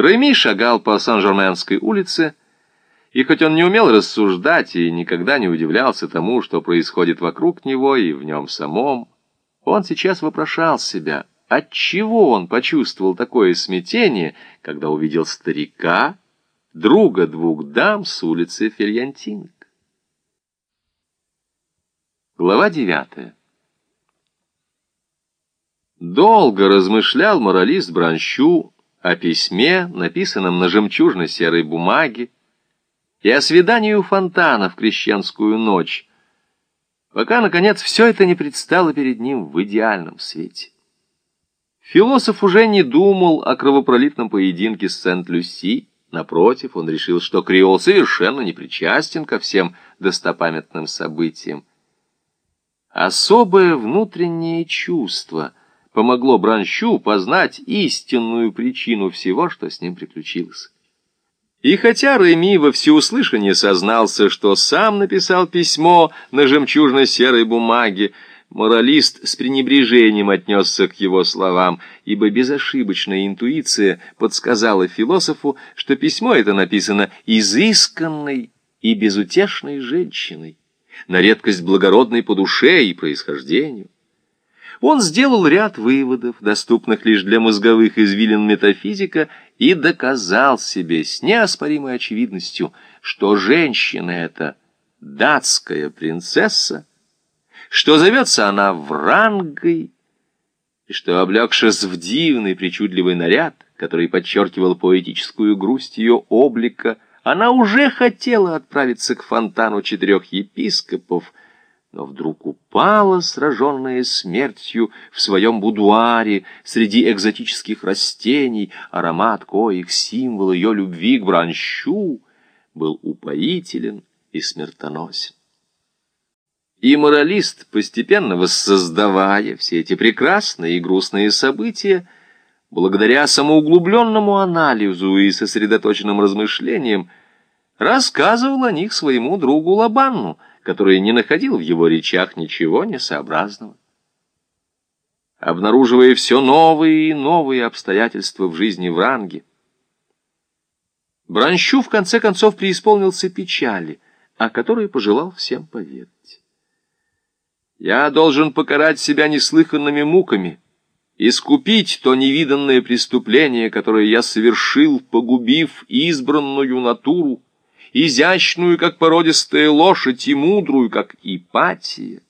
Реми шагал по Сан-Жерменской улице, и хоть он не умел рассуждать и никогда не удивлялся тому, что происходит вокруг него и в нем самом, он сейчас вопрошал себя, отчего он почувствовал такое смятение, когда увидел старика, друга двух дам с улицы Фельянтинок. Глава девятая. Долго размышлял моралист Бранщу о письме, написанном на жемчужно-серой бумаге, и о свидании у фонтана в крещенскую ночь, пока, наконец, все это не предстало перед ним в идеальном свете. Философ уже не думал о кровопролитном поединке с Сент-Люси, напротив, он решил, что Креол совершенно не причастен ко всем достопамятным событиям. Особое внутреннее чувство помогло Бранщу познать истинную причину всего, что с ним приключилось. И хотя Реми во всеуслышание сознался, что сам написал письмо на жемчужно-серой бумаге, моралист с пренебрежением отнесся к его словам, ибо безошибочная интуиция подсказала философу, что письмо это написано изысканной и безутешной женщиной, на редкость благородной по душе и происхождению. Он сделал ряд выводов, доступных лишь для мозговых извилин метафизика, и доказал себе с неоспоримой очевидностью, что женщина эта датская принцесса, что зовется она Врангой, и что, облегшись в дивный причудливый наряд, который подчеркивал поэтическую грусть ее облика, она уже хотела отправиться к фонтану четырех епископов, но вдруг упала, сраженная смертью, в своем будуаре среди экзотических растений, аромат коих символ ее любви к бранщу был упоителен и смертоносен. И моралист, постепенно воссоздавая все эти прекрасные и грустные события, благодаря самоуглубленному анализу и сосредоточенным размышлениям, рассказывал о них своему другу Лабанну — который не находил в его речах ничего несообразного. Обнаруживая все новые и новые обстоятельства в жизни Вранги, Бранщу в конце концов преисполнился печали, о которой пожелал всем поведать. «Я должен покарать себя неслыханными муками», искупить то невиданное преступление, которое я совершил, погубив избранную натуру, изящную, как породистая лошадь, и мудрую, как Ипатия.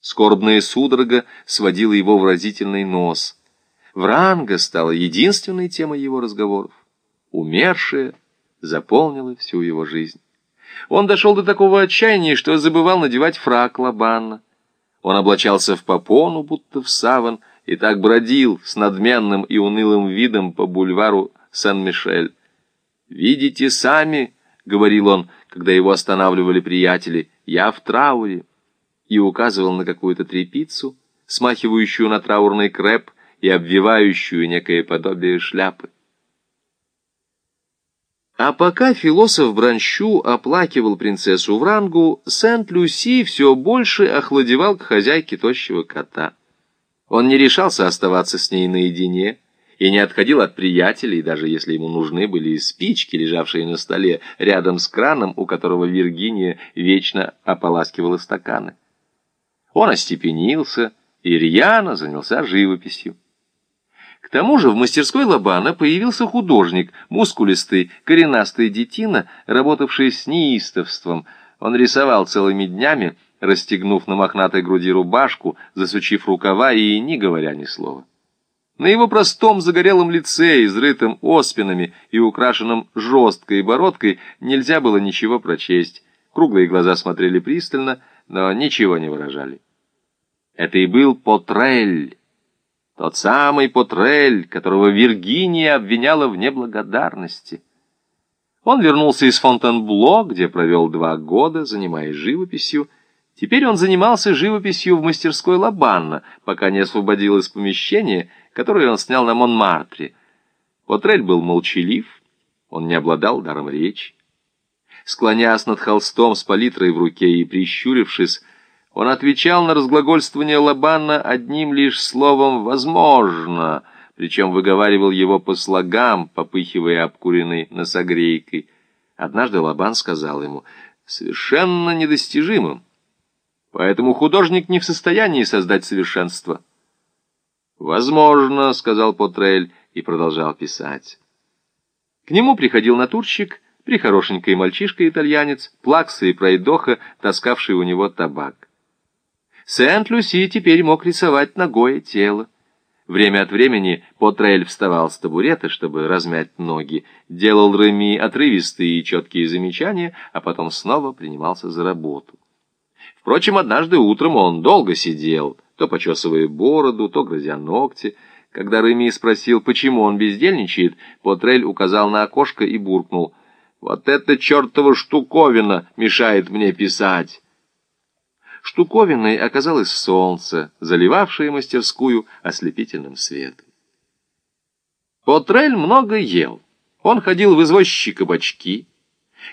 Скорбная судорога сводила его выразительный нос. Вранга стала единственной темой его разговоров. Умершая заполнила всю его жизнь. Он дошел до такого отчаяния, что забывал надевать фрак Лабанна. Он облачался в попону, будто в саван, и так бродил с надменным и унылым видом по бульвару Сан-Мишель. «Видите сами», — говорил он, когда его останавливали приятели, — «я в трауре», и указывал на какую-то трепицу, смахивающую на траурный крэп и обвивающую некое подобие шляпы. А пока философ Бранщу оплакивал принцессу Врангу, Сент-Люси все больше охладевал к хозяйке тощего кота. Он не решался оставаться с ней наедине, и не отходил от приятелей, даже если ему нужны были спички, лежавшие на столе, рядом с краном, у которого Виргиния вечно ополаскивала стаканы. Он остепенился и рьяно занялся живописью. К тому же в мастерской Лобана появился художник, мускулистый, коренастый детина, работавший с неистовством. Он рисовал целыми днями, расстегнув на мохнатой груди рубашку, засучив рукава и не говоря ни слова. На его простом загорелом лице, изрытым оспинами и украшенном жесткой бородкой, нельзя было ничего прочесть. Круглые глаза смотрели пристально, но ничего не выражали. Это и был Потрель, тот самый Потрель, которого Виргиния обвиняла в неблагодарности. Он вернулся из Фонтенбло, где провел два года, занимаясь живописью, Теперь он занимался живописью в мастерской Лабанна, пока не освободил из которое он снял на Монмартре. Потрель был молчалив, он не обладал даром речи. Склоняясь над холстом с палитрой в руке и прищурившись, он отвечал на разглагольствование Лабанна одним лишь словом «возможно», причем выговаривал его по слогам, попыхивая обкуренной носогрейкой. Однажды Лабан сказал ему, совершенно недостижимым, поэтому художник не в состоянии создать совершенство. «Возможно», — сказал Потрель и продолжал писать. К нему приходил натурщик, прихорошенький мальчишка-итальянец, плакса и пройдоха, таскавший у него табак. Сент-Люси теперь мог рисовать ногое тело. Время от времени Потрель вставал с табурета, чтобы размять ноги, делал Реми отрывистые и четкие замечания, а потом снова принимался за работу. Впрочем, однажды утром он долго сидел, то почесывая бороду, то грызя ногти. Когда Реми спросил, почему он бездельничает, Потрель указал на окошко и буркнул. «Вот эта чертова штуковина мешает мне писать!» Штуковиной оказалось солнце, заливавшее мастерскую ослепительным светом. Потрель много ел. Он ходил в извозчики кабачки.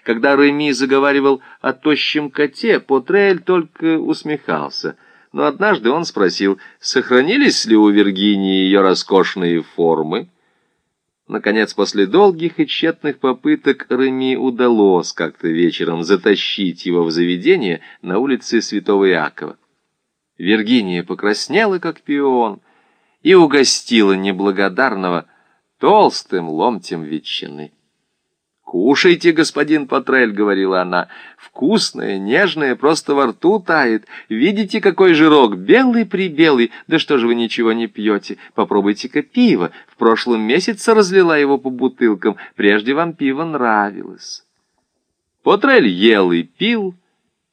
Когда Реми заговаривал о тощем коте, Потрель только усмехался. Но однажды он спросил, сохранились ли у Виргинии ее роскошные формы. Наконец, после долгих и тщетных попыток Реми удалось как-то вечером затащить его в заведение на улице Святого Иакова. Виргиния покраснела, как пион, и угостила неблагодарного толстым ломтем ветчины. «Кушайте, господин Патрель», — говорила она, — «вкусное, нежное, просто во рту тает. Видите, какой жирок, белый-прибелый. Да что же вы ничего не пьете? Попробуйте-ка пиво. В прошлом месяце разлила его по бутылкам. Прежде вам пиво нравилось». Патрель ел и пил,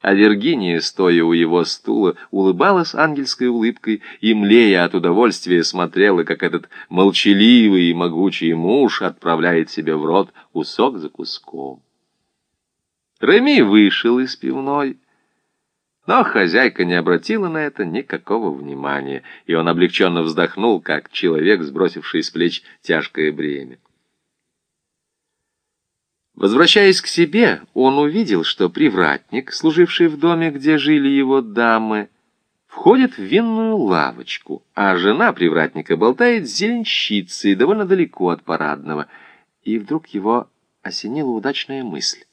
а Виргиния, стоя у его стула, улыбалась ангельской улыбкой и, млея от удовольствия, смотрела, как этот молчаливый и могучий муж отправляет себе в рот кусок за куском. Реми вышел из пивной, но хозяйка не обратила на это никакого внимания, и он облегченно вздохнул, как человек, сбросивший с плеч тяжкое бремя. Возвращаясь к себе, он увидел, что привратник, служивший в доме, где жили его дамы, входит в винную лавочку, а жена привратника болтает с зеленщицей довольно далеко от парадного, и вдруг его осенила удачная мысль.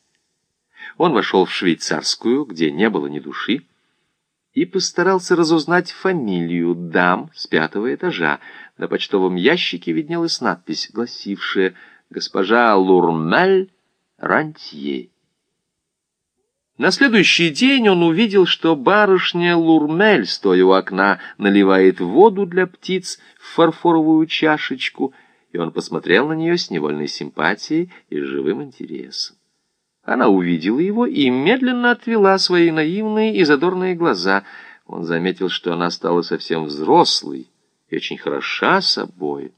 Он вошел в швейцарскую, где не было ни души, и постарался разузнать фамилию дам с пятого этажа. На почтовом ящике виднелась надпись, гласившая «Госпожа Лурмель рантье. На следующий день он увидел, что барышня Лурмель, стоя у окна, наливает воду для птиц в фарфоровую чашечку, и он посмотрел на нее с невольной симпатией и живым интересом. Она увидела его и медленно отвела свои наивные и задорные глаза. Он заметил, что она стала совсем взрослой и очень хороша собой.